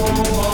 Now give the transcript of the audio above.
Oh,